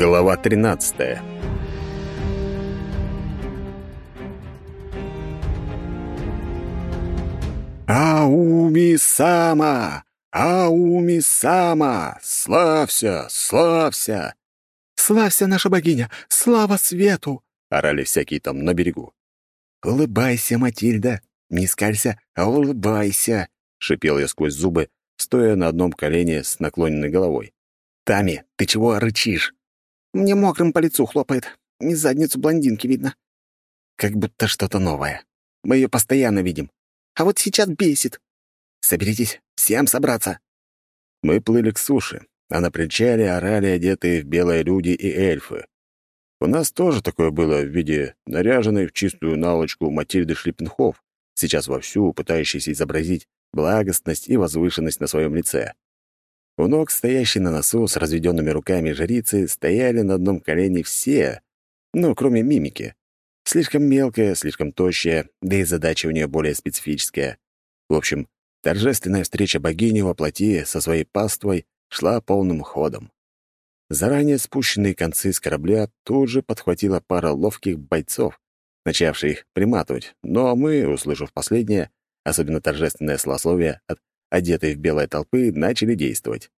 Глава 13 «Ауми-сама! Ауми-сама! Славься! Славься!» «Славься, наша богиня! Слава свету!» — орали всякие там на берегу. «Улыбайся, Матильда! Не скалься, а улыбайся!» — шипел я сквозь зубы, стоя на одном колене с наклоненной головой. «Тами, ты чего рычишь?» «Мне мокрым по лицу хлопает. И задницу блондинки видно». «Как будто что-то новое. Мы ее постоянно видим. А вот сейчас бесит». «Соберитесь, всем собраться». Мы плыли к суше, а на причале орали одетые в белые люди и эльфы. У нас тоже такое было в виде наряженной в чистую наволочку Матильды Шлиппенхоф, сейчас вовсю пытающейся изобразить благостность и возвышенность на своем лице. У ног, стоящей на носу с разведенными руками жрицы, стояли на одном колене все, ну, кроме мимики. Слишком мелкая, слишком тощая, да и задача у нее более специфическая. В общем, торжественная встреча богини во плоти со своей паствой шла полным ходом. Заранее спущенные концы с корабля тут же подхватила пара ловких бойцов, начавших их приматывать, но мы, услышав последнее, особенно торжественное слословие от одетой в белой толпы, начали действовать.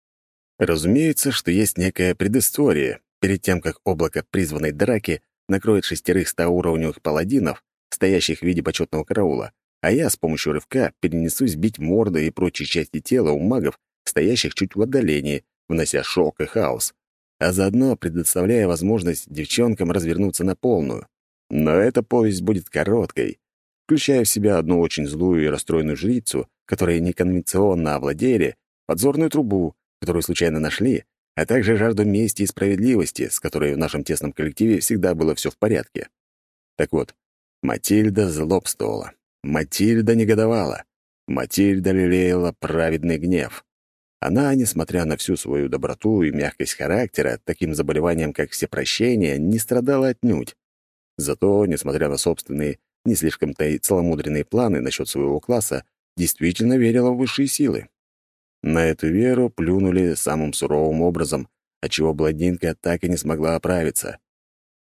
Разумеется, что есть некая предыстория перед тем, как облако призванной драки накроет шестерых стауровневых паладинов, стоящих в виде почетного караула, а я с помощью рывка перенесусь бить морды и прочие части тела у магов, стоящих чуть в отдалении, внося шок и хаос, а заодно предоставляя возможность девчонкам развернуться на полную. Но эта повесть будет короткой, включая в себя одну очень злую и расстроенную жрицу, которые неконвенционно овладели, подзорную трубу, которую случайно нашли, а также жажду мести и справедливости, с которой в нашем тесном коллективе всегда было все в порядке. Так вот, Матильда злобствовала, Матильда негодовала, Матильда лелеяла праведный гнев. Она, несмотря на всю свою доброту и мягкость характера, таким заболеванием, как всепрощение, не страдала отнюдь. Зато, несмотря на собственные, не слишком-то и целомудренные планы насчет своего класса, действительно верила в высшие силы. На эту веру плюнули самым суровым образом, отчего блондинка так и не смогла оправиться.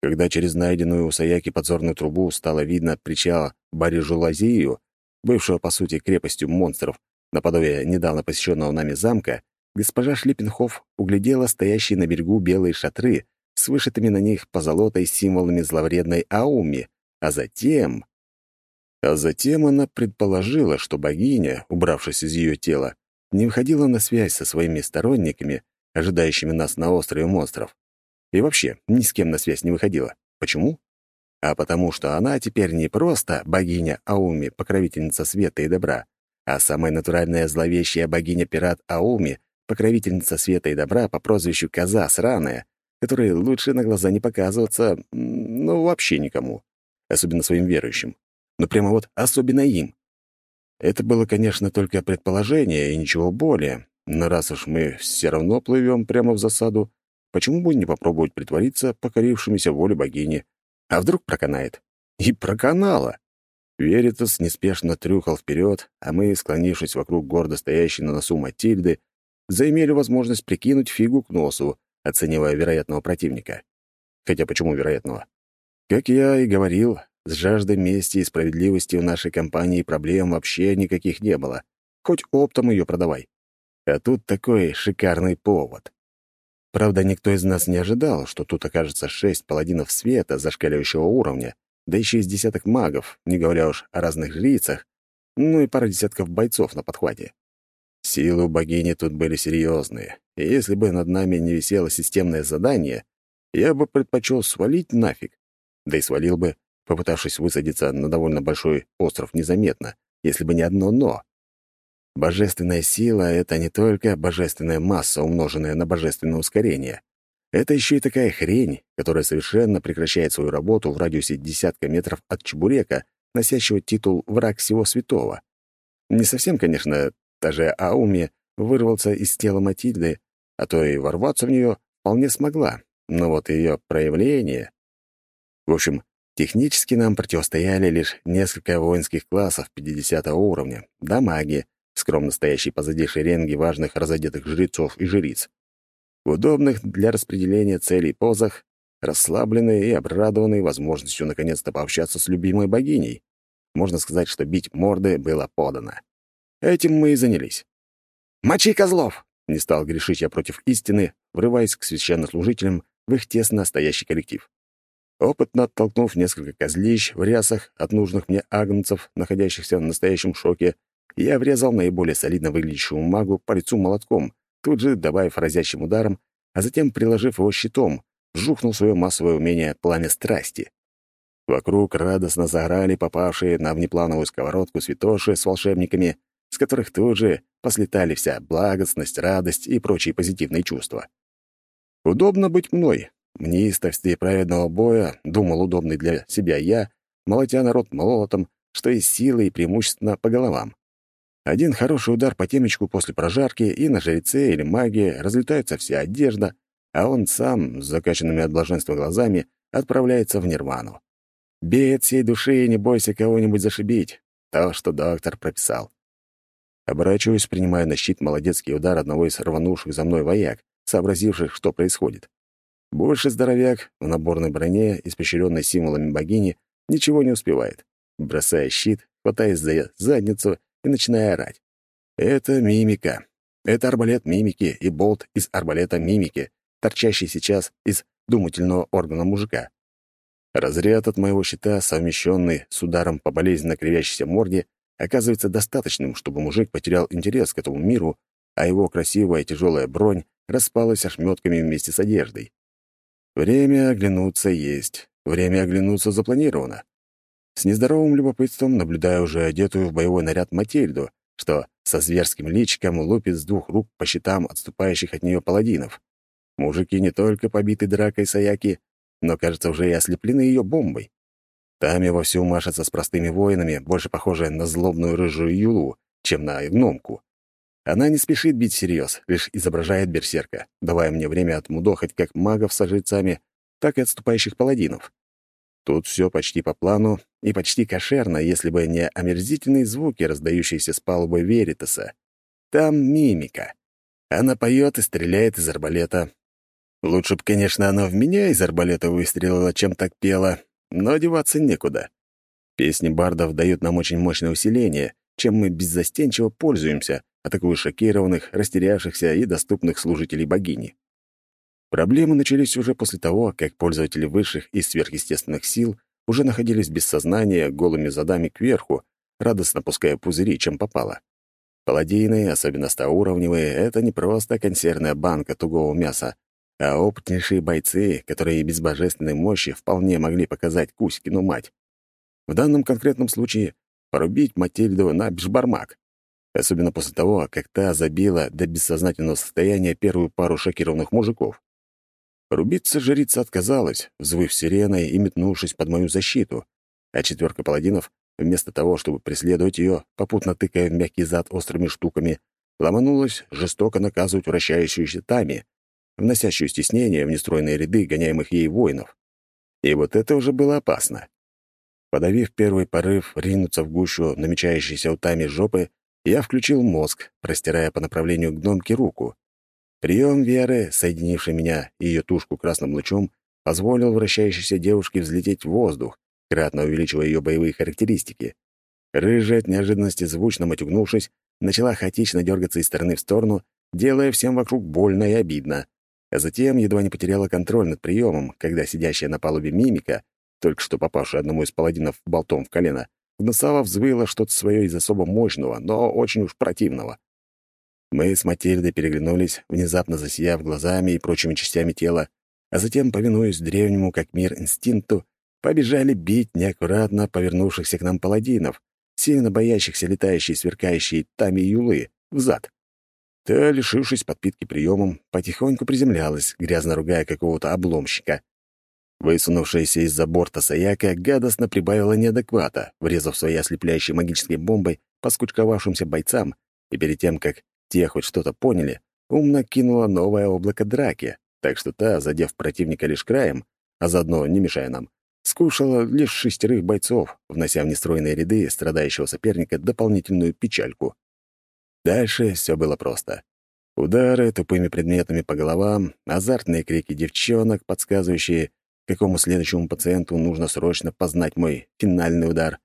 Когда через найденную у Саяки подзорную трубу стало видно причал Барижулазию, бывшего, по сути, крепостью монстров, наподобие недавно посещенного нами замка, госпожа Шлиппенхоф углядела стоящие на берегу белые шатры с вышитыми на них позолотой символами зловредной Ауми, а затем... А затем она предположила, что богиня, убравшись из ее тела, не выходила на связь со своими сторонниками, ожидающими нас на острове монстров. И вообще, ни с кем на связь не выходила. Почему? А потому что она теперь не просто богиня Ауми, покровительница света и добра, а самая натуральная зловещая богиня-пират Ауми, покровительница света и добра по прозвищу Коза Сраная, которой лучше на глаза не показываться, ну, вообще никому, особенно своим верующим. Ну, прямо вот особенно им. Это было, конечно, только предположение и ничего более, но раз уж мы все равно плывем прямо в засаду, почему бы не попробовать притвориться покорившимися воле богини? А вдруг проканает? И проканало! Веритас неспешно трюхал вперед, а мы, склонившись вокруг гордо стоящей на носу Матильды, заимели возможность прикинуть фигу к носу, оценивая вероятного противника. Хотя почему вероятного? Как я и говорил, с жаждой мести и справедливости в нашей компании проблем вообще никаких не было. Хоть оптом ее продавай. А тут такой шикарный повод. Правда, никто из нас не ожидал, что тут окажется шесть паладинов света зашкаливающего уровня, да еще из десяток магов, не говоря уж о разных жрицах, ну и пара десятков бойцов на подхвате. Силы у богини тут были серьезные, и если бы над нами не висело системное задание, я бы предпочел свалить нафиг. Да и свалил бы, попытавшись высадиться на довольно большой остров незаметно, если бы не одно «но». Божественная сила — это не только божественная масса, умноженная на божественное ускорение. Это еще и такая хрень, которая совершенно прекращает свою работу в радиусе десятка метров от чебурека, носящего титул «Враг всего святого». Не совсем, конечно, даже Ауми вырвался из тела Матильды, а то и ворваться в нее вполне смогла, но вот ее проявление... В общем, Технически нам противостояли лишь несколько воинских классов 50 уровня, да маги, скромно стоящие позади шеренги важных разодетых жрецов и жриц. в удобных для распределения целей позах, расслабленные и обрадованные возможностью наконец-то пообщаться с любимой богиней. Можно сказать, что бить морды было подано. Этим мы и занялись. «Мочи козлов!» — не стал грешить я против истины, врываясь к священнослужителям в их тесно стоящий коллектив. Опытно оттолкнув несколько козлищ в рясах от нужных мне агнцев, находящихся в настоящем шоке, я врезал наиболее солидно выглядящему магу по лицу молотком, тут же добавив разящим ударом, а затем, приложив его щитом, жухнул свое массовое умение пламя страсти. Вокруг радостно заорали попавшие на внеплановую сковородку святоши с волшебниками, с которых тут же послетали вся благостность, радость и прочие позитивные чувства. Удобно быть мной. В неистовстве праведного боя, думал удобный для себя я, молотя народ молотом, что из силы и преимущественно по головам. Один хороший удар по темечку после прожарки, и на жреце или маге разлетается вся одежда, а он сам, с закачанными от блаженства глазами, отправляется в нирвану. Бей от всей души и не бойся кого-нибудь зашибить. То, что доктор прописал. Оборачиваюсь, принимая на щит молодецкий удар одного из рванувших за мной вояк, сообразивших, что происходит. Больше здоровяк в наборной броне, испещренной символами богини, ничего не успевает. Бросая щит, хватаясь за задницу и начиная орать. Это мимика. Это арбалет мимики и болт из арбалета мимики, торчащий сейчас из думательного органа мужика. Разряд от моего щита, совмещенный с ударом по болезненно кривящейся морде, оказывается достаточным, чтобы мужик потерял интерес к этому миру, а его красивая тяжелая бронь распалась ошметками вместе с одеждой. Время оглянуться есть, время оглянуться запланировано. С нездоровым любопытством наблюдаю уже одетую в боевой наряд Матильду, что со зверским личиком лупит с двух рук по щитам отступающих от нее паладинов. Мужики не только побиты дракой Саяки, но, кажется, уже и ослеплены ее бомбой. Тами вовсю машется с простыми воинами, больше похожая на злобную рыжую юлу, чем на гномку. Она не спешит бить всерьез, лишь изображает берсерка, давая мне время отмудохать как магов с жрецами, так и отступающих паладинов. Тут все почти по плану и почти кошерно, если бы не омерзительные звуки, раздающиеся с палубы Веритаса. Там мимика. Она поет и стреляет из арбалета. Лучше б, конечно, она в меня из арбалета выстрелила, чем так пела, но одеваться некуда. Песни бардов дают нам очень мощное усиление, чем мы беззастенчиво пользуемся, атакуя шокированных, растерявшихся и доступных служителей богини. Проблемы начались уже после того, как пользователи высших и сверхъестественных сил уже находились без сознания, голыми задами кверху, радостно пуская пузыри, чем попало. Паладины, особенно стауровневые, — это не просто консервная банка тугого мяса, а опытнейшие бойцы, которые без божественной мощи вполне могли показать Кузькину мать. В данном конкретном случае порубить Матильду на бешбармак. Особенно после того, как та забила до бессознательного состояния первую пару шокированных мужиков. Рубиться жрица отказалась, взвыв сиреной и метнувшись под мою защиту, а четверка паладинов, вместо того, чтобы преследовать ее, попутно тыкая в мягкий зад острыми штуками, ломанулась жестоко наказывать вращающуюся Тами, вносящую стеснение в нестроенные ряды гоняемых ей воинов. И вот это уже было опасно. Подавив первый порыв ринуться в гущу намечающейся у Тами жопы, я включил мозг, простирая по направлению к гномке руку. Прием веры, соединивший меня и ее тушку красным лучом, позволил вращающейся девушке взлететь в воздух, кратно увеличивая ее боевые характеристики. Рыжая от неожиданности звучно матюгнувшись, начала хаотично дергаться из стороны в сторону, делая всем вокруг больно и обидно а затем едва не потеряла контроль над приемом, когда сидящая на палубе мимика, только что попавшая одному из паладинов болтом в колено, гнусаво взвыла что-то свое из особо мощного, но очень уж противного. Мы с Матильдой переглянулись, внезапно засияв глазами и прочими частями тела, а затем, повинуясь древнему как мир инстинкту, побежали бить неаккуратно повернувшихся к нам паладинов, сильно боящихся летающей сверкающей тами юлы, в зад. Та, лишившись подпитки приемом, потихоньку приземлялась, грязно ругая какого-то обломщика. Высунувшаяся из-за борта Саяка гадостно прибавила неадеквата, врезав своей ослепляющей магической бомбой по скучковавшимся бойцам, и перед тем, как те хоть что-то поняли, умно кинула новое облако драки, так что та, задев противника лишь краем, а заодно не мешая нам, скушала лишь шестерых бойцов, внося в нестроенные ряды страдающего соперника дополнительную печальку. Дальше все было просто. Удары тупыми предметами по головам, азартные крики девчонок, подсказывающие, какому следующему пациенту нужно срочно познать мой финальный удар.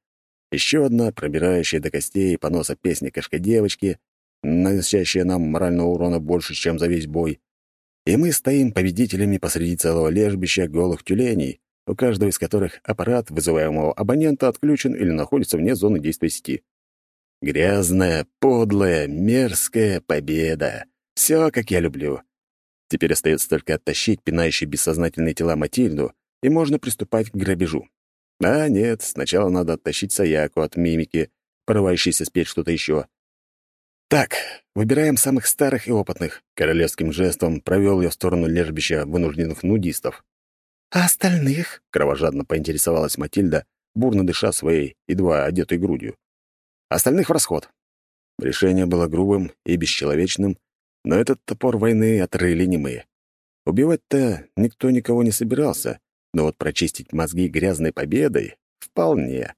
Еще одна, пробирающая до костей поноса песня кошка-девочки, наносящая нам морального урона больше, чем за весь бой. И мы стоим победителями посреди целого лежбища голых тюленей, у каждого из которых аппарат вызываемого абонента отключен или находится вне зоны действия сети. Грязная, подлая, мерзкая победа. Все, как я люблю. Теперь остается только оттащить пинающие бессознательные тела Матильду, и можно приступать к грабежу. А нет, сначала надо оттащить Саяку от мимики, порывающейся спеть что-то еще. «Так, выбираем самых старых и опытных», — королевским жестом провел я в сторону лежбища вынужденных нудистов. «А остальных?» — кровожадно поинтересовалась Матильда, бурно дыша своей, едва одетой грудью. «Остальных в расход». Решение было грубым и бесчеловечным, но этот топор войны отрыли не мы. Убивать-то никто никого не собирался, но вот прочистить мозги грязной победой — вполне.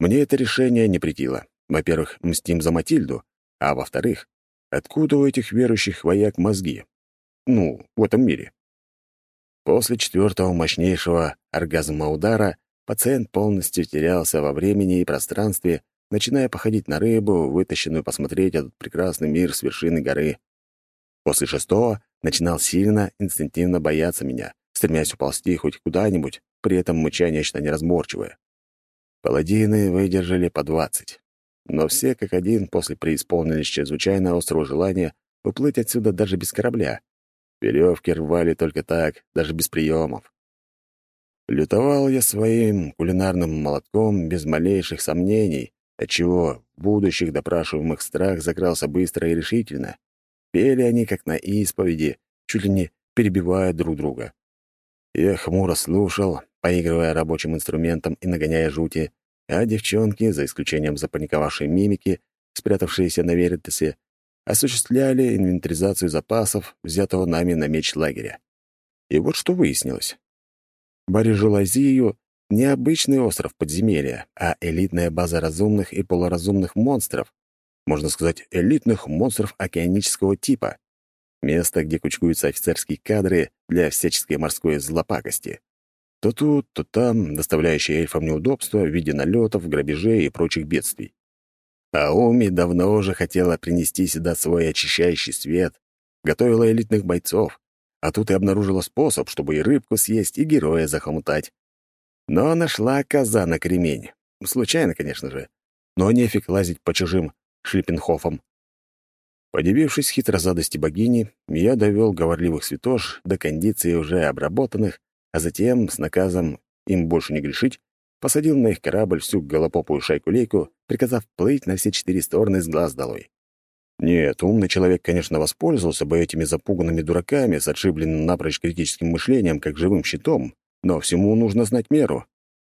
Мне это решение не претило. Во-первых, мстим за Матильду, а во-вторых, откуда у этих верующих вояк мозги? Ну, в этом мире. После четвертого мощнейшего оргазма удара пациент полностью терялся во времени и пространстве, начиная походить на рыбу, вытащенную посмотреть этот прекрасный мир с вершины горы. После шестого начинал сильно, инстинктивно бояться меня, стремясь уползти хоть куда-нибудь, при этом мыча нечто неразборчивое. Паладины выдержали по двадцать. Но все как один после преисполнились чрезвычайно острого желания уплыть отсюда даже без корабля. Веревки рвали только так, даже без приемов. Лютовал я своим кулинарным молотком без малейших сомнений, отчего будущих допрашиваемых страх закрался быстро и решительно. Пели они, как на исповеди, чуть ли не перебивая друг друга. Я хмуро слушал, поигрывая рабочим инструментом и нагоняя жути, а девчонки, за исключением запаниковавшей мимики, спрятавшиеся на Веритасе, осуществляли инвентаризацию запасов, взятого нами на меч лагеря. И вот что выяснилось. Барижулазию — не обычный остров подземелья, а элитная база разумных и полуразумных монстров, можно сказать, элитных монстров океанического типа. Место, где кучкуются офицерские кадры для всяческой морской злопакости. То тут, то там, доставляющие эльфам неудобства в виде налетов, грабежей и прочих бедствий. А Уми давно уже хотела принести сюда свой очищающий свет, готовила элитных бойцов, а тут и обнаружила способ, чтобы и рыбку съесть, и героя захомутать. Но нашла коза на кремень. Случайно, конечно же. Но нефиг лазить по чужим Шлиппенхофом. Подивившись хитрозадости богини, я довел говорливых святош до кондиции уже обработанных, а затем, с наказом им больше не грешить, посадил на их корабль всю голопопую шайку-лейку, приказав плыть на все четыре стороны с глаз долой. Нет, умный человек, конечно, воспользовался бы этими запуганными дураками с отшибленным напрочь критическим мышлением, как живым щитом, но всему нужно знать меру.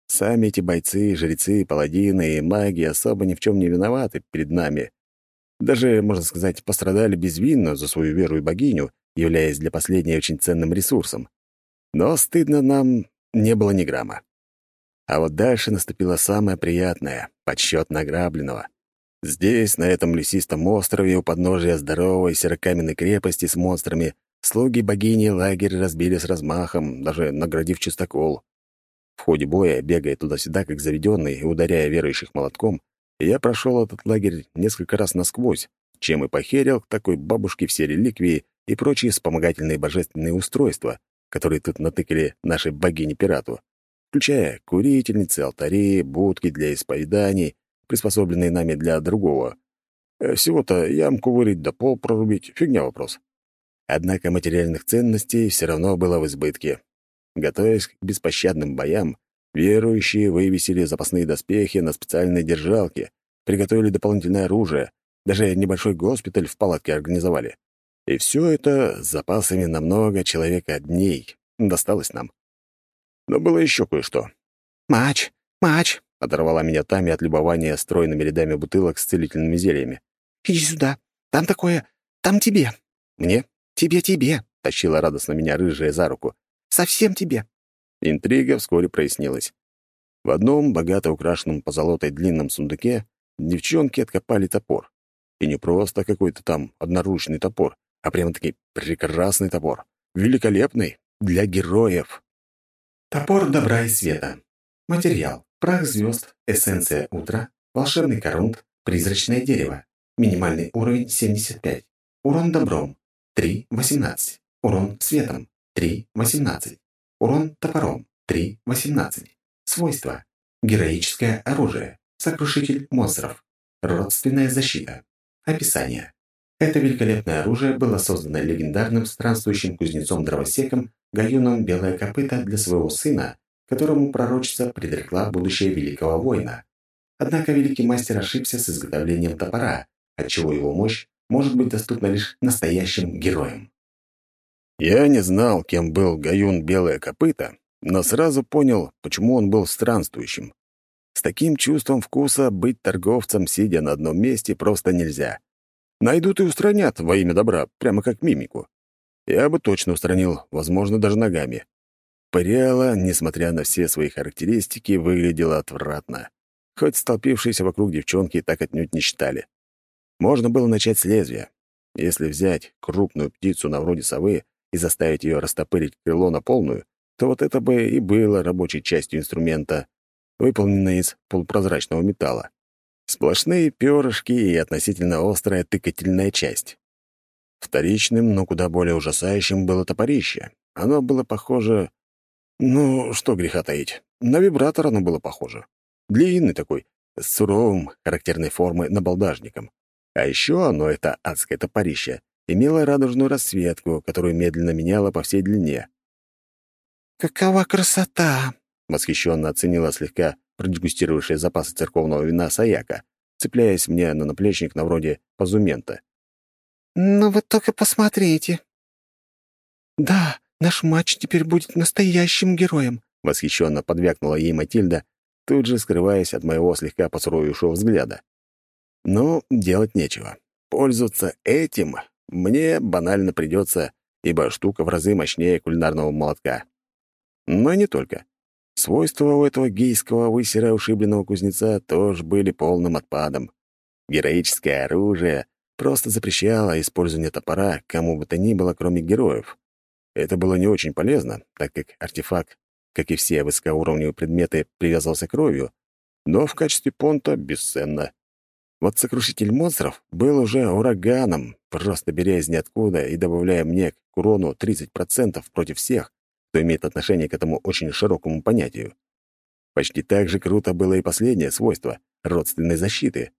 Сами эти бойцы, жрецы, паладины и маги особо ни в чем не виноваты перед нами. Даже, можно сказать, пострадали безвинно за свою веру и богиню, являясь для последней очень ценным ресурсом. Но стыдно нам не было ни грамма. А вот дальше наступило самое приятное — подсчет награбленного. Здесь, на этом лесистом острове, у подножия здоровой серокаменной крепости с монстрами, слуги богини лагерь разбили с размахом, даже наградив чистокол. В ходе боя, бегая туда-сюда, как заведенный, и ударяя верующих молотком, я прошел этот лагерь несколько раз насквозь, чем и похерил к такой бабушке все реликвии и прочие вспомогательные божественные устройства, которые тут натыкали нашей богине-пирату, включая курительницы, алтари, будки для исповеданий, приспособленные нами для другого. Э, всего-то ямку вырыть да пол прорубить — фигня вопрос. Однако материальных ценностей все равно было в избытке. Готовясь к беспощадным боям, верующие вывесили запасные доспехи на специальной держалке, приготовили дополнительное оружие, даже небольшой госпиталь в палатке организовали. И все это с запасами на много человека дней досталось нам. Но было еще кое-что. «Мач! Мач!» — оторвала меня Тами от любования стройными рядами бутылок с целительными зельями. «Иди сюда! Там такое... Там тебе!» «Мне?» «Тебе-тебе!» — тащила радостно меня рыжая за руку. Совсем тебе». Интрига вскоре прояснилась. В одном богато украшенном позолотой длинном сундуке девчонки откопали топор. И не просто какой-то там одноручный топор, а прямо-таки прекрасный топор. Великолепный для героев. Топор добра и света. Материал. Прах звезд, эссенция утра, волшебный корунд, призрачное дерево. Минимальный уровень 75. Урон добром 3-18. Урон светом 3-18. Урон топором 3-18. Свойства. Героическое оружие. Сокрушитель монстров. Родственная защита. Описание. Это великолепное оружие было создано легендарным странствующим кузнецом-дровосеком Гаюном Белое Копыто для своего сына, которому пророчица предрекла будущее великого воина. Однако великий мастер ошибся с изготовлением топора, отчего его мощь может быть доступна лишь настоящим героям. Я не знал, кем был Гаюн Белое Копыто, но сразу понял, почему он был странствующим. С таким чувством вкуса быть торговцем, сидя на одном месте, просто нельзя. Найдут и устранят во имя добра, прямо как мимику. Я бы точно устранил, возможно, даже ногами. Париала, несмотря на все свои характеристики, выглядела отвратно. Хоть столпившиеся вокруг девчонки так отнюдь не считали. Можно было начать с лезвия. Если взять крупную птицу на вроде совы и заставить ее растопырить крыло на полную, то вот это бы и было рабочей частью инструмента, выполненной из полупрозрачного металла. Сплошные перышки и относительно острая тыкательная часть. Вторичным, но куда более ужасающим было топорище. Оно было похоже ну, что греха таить. На вибратор оно было похоже. Длинный такой, с суровым, характерной формы набалдажником. А еще оно, это адское топорище, имело радужную расцветку, которую медленно меняло по всей длине. «Какова красота!» — восхищенно оценила слегка продегустировавшая запасы церковного вина Саяка, цепляясь мне на наплечник на вроде позумента. «Ну вы только посмотрите!» «Да, Наш матч теперь будет настоящим героем», — восхищенно подвякнула ей Матильда, тут же скрываясь от моего слегка посуровившего взгляда. Но делать нечего. Пользоваться этим мне банально придется, ибо штука в разы мощнее кулинарного молотка. Но не только. Свойства у этого гейского высера ушибленного кузнеца тоже были полным отпадом. Героическое оружие просто запрещало использование топора кому бы то ни было, кроме героев. Это было не очень полезно, так как артефакт, как и все высокоуровневые предметы, привязывался кровью, но в качестве понта бесценно. Вот сокрушитель монстров был уже ураганом, просто беря из ниоткуда и добавляя мне к урону 30% против всех, кто имеет отношение к этому очень широкому понятию. Почти так же круто было и последнее свойство — родственной защиты.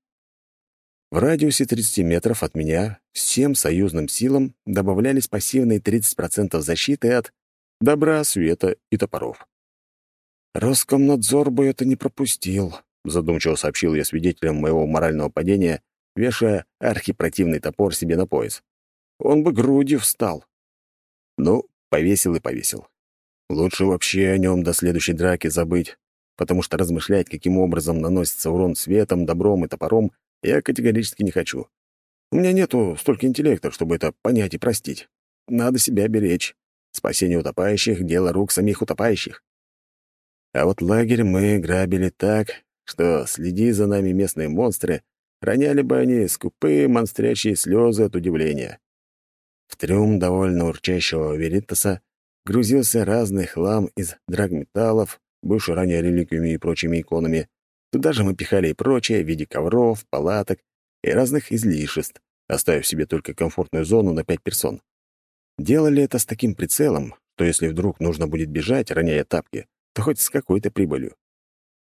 В радиусе 30 метров от меня всем союзным силам добавлялись пассивные 30% защиты от добра, света и топоров. «Роскомнадзор бы это не пропустил», — задумчиво сообщил я свидетелям моего морального падения, вешая архипротивный топор себе на пояс. «Он бы грудью встал». Ну, повесил и повесил. Лучше вообще о нем до следующей драки забыть, потому что размышлять, каким образом наносится урон светом, добром и топором, я категорически не хочу. У меня нету столько интеллекта, чтобы это понять и простить. Надо себя беречь. Спасение утопающих — дело рук самих утопающих. А вот лагерь мы грабили так, что, следи за нами местные монстры, роняли бы они скупые монстрячие слезы от удивления. В трюм довольно урчащего Веритаса грузился разный хлам из драгметаллов, бывший ранее реликвиями и прочими иконами, Туда же мы пихали и прочее в виде ковров, палаток и разных излишеств, оставив себе только комфортную зону на пять персон. Делали это с таким прицелом, что если вдруг нужно будет бежать, роняя тапки, то хоть с какой-то прибылью.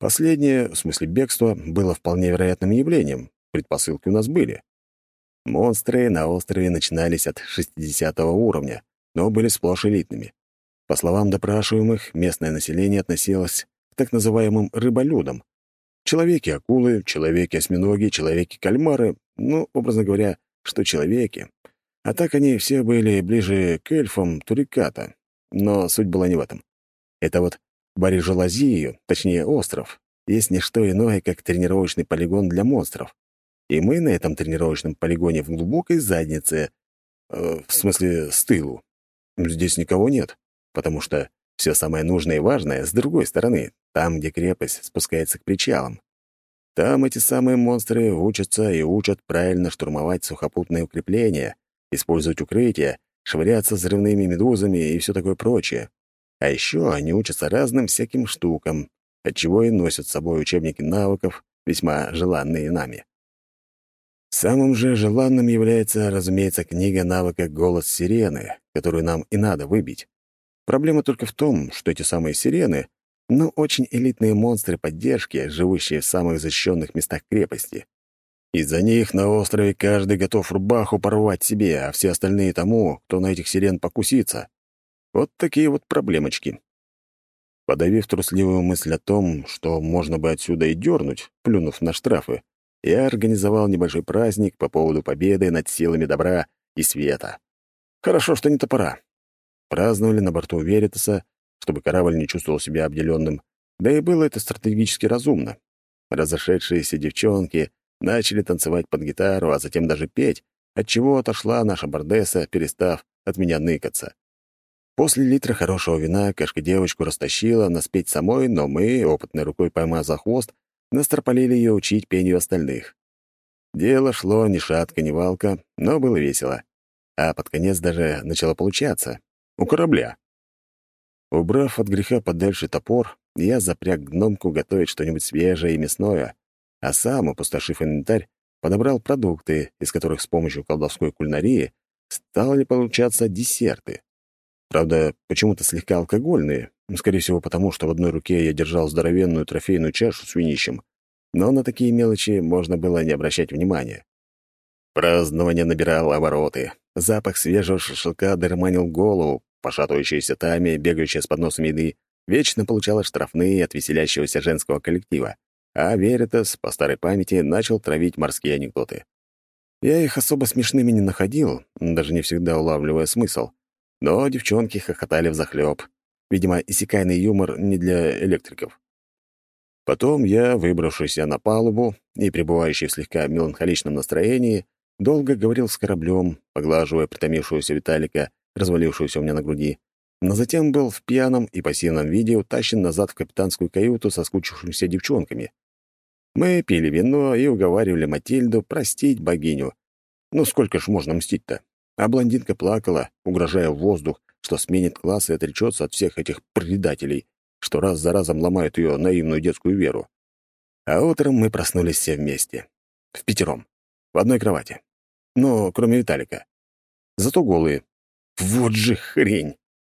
Последнее, в смысле бегства, было вполне вероятным явлением. Предпосылки у нас были. Монстры на острове начинались от 60 уровня, но были сплошь элитными. По словам допрашиваемых, местное население относилось к так называемым «рыболюдам», Человеки-акулы, человеки-осьминоги, человеки-кальмары, ну, образно говоря, что человеки. А так они все были ближе к эльфам Туриката. Но суть была не в этом. Это вот Барижалазию, точнее остров, есть не что иное, как тренировочный полигон для монстров. И мы на этом тренировочном полигоне в глубокой заднице, э, в смысле, с тылу. Здесь никого нет, потому что все самое нужное и важное с другой стороны, там, где крепость спускается к причалам. Там эти самые монстры учатся и учат правильно штурмовать сухопутные укрепления, использовать укрытия, швыряться взрывными медузами и все такое прочее. А еще они учатся разным всяким штукам, отчего и носят с собой учебники навыков, весьма желанные нами. Самым же желанным является, разумеется, книга навыка «Голос сирены», которую нам и надо выбить. Проблема только в том, что эти самые сирены — ну, очень элитные монстры поддержки, живущие в самых защищенных местах крепости. Из-за них на острове каждый готов рубаху порвать себе, а все остальные тому, кто на этих сирен покусится. Вот такие вот проблемочки. Подавив трусливую мысль о том, что можно бы отсюда и дернуть, плюнув на штрафы, я организовал небольшой праздник по поводу победы над силами добра и света. Хорошо, что не топора. Праздновали на борту Веритаса, чтобы корабль не чувствовал себя обделенным, да и было это стратегически разумно. Разошедшиеся девчонки начали танцевать под гитару, а затем даже петь, отчего отошла наша бардесса, перестав от меня ныкаться. После литра хорошего вина кашка девочку растащила на спеть самой, но мы, опытной рукой поймав за хвост, настропалили ее учить пению остальных. Дело шло ни шатка, ни валка, но было весело. А под конец даже начало получаться. У корабля. Убрав от греха подальше топор, я запряг гномку готовить что-нибудь свежее и мясное, а сам, опустошив инвентарь, подобрал продукты, из которых с помощью колдовской кулинарии стали получаться десерты. Правда, почему-то слегка алкогольные, скорее всего потому, что в одной руке я держал здоровенную трофейную чашу с винищем, но на такие мелочи можно было не обращать внимания. Празднование набирало обороты. Запах свежего шашлыка дерманил голову, Пошатывающаяся Тами, бегающая с подносом еды, вечно получала штрафные от веселящегося женского коллектива, а Веритас, по старой памяти, начал травить морские анекдоты. Я их особо смешными не находил, даже не всегда улавливая смысл, но девчонки хохотали взахлёб. Видимо, иссякайный юмор не для электриков. Потом я, выбравшийся на палубу и пребывающий в слегка меланхоличном настроении, долго говорил с кораблем, поглаживая притомившегося Виталика развалившуюся у меня на груди, но затем был в пьяном и пассивном виде утащен назад в капитанскую каюту со скучившимися девчонками. Мы пили вино и уговаривали Матильду простить богиню. Ну сколько ж можно мстить-то? А блондинка плакала, угрожая в воздух, что сменит класс и отречется от всех этих предателей, что раз за разом ломают ее наивную детскую веру. А утром мы проснулись все вместе. В пятером. В одной кровати. Ну, кроме Виталика. Зато голые, вот же хрень!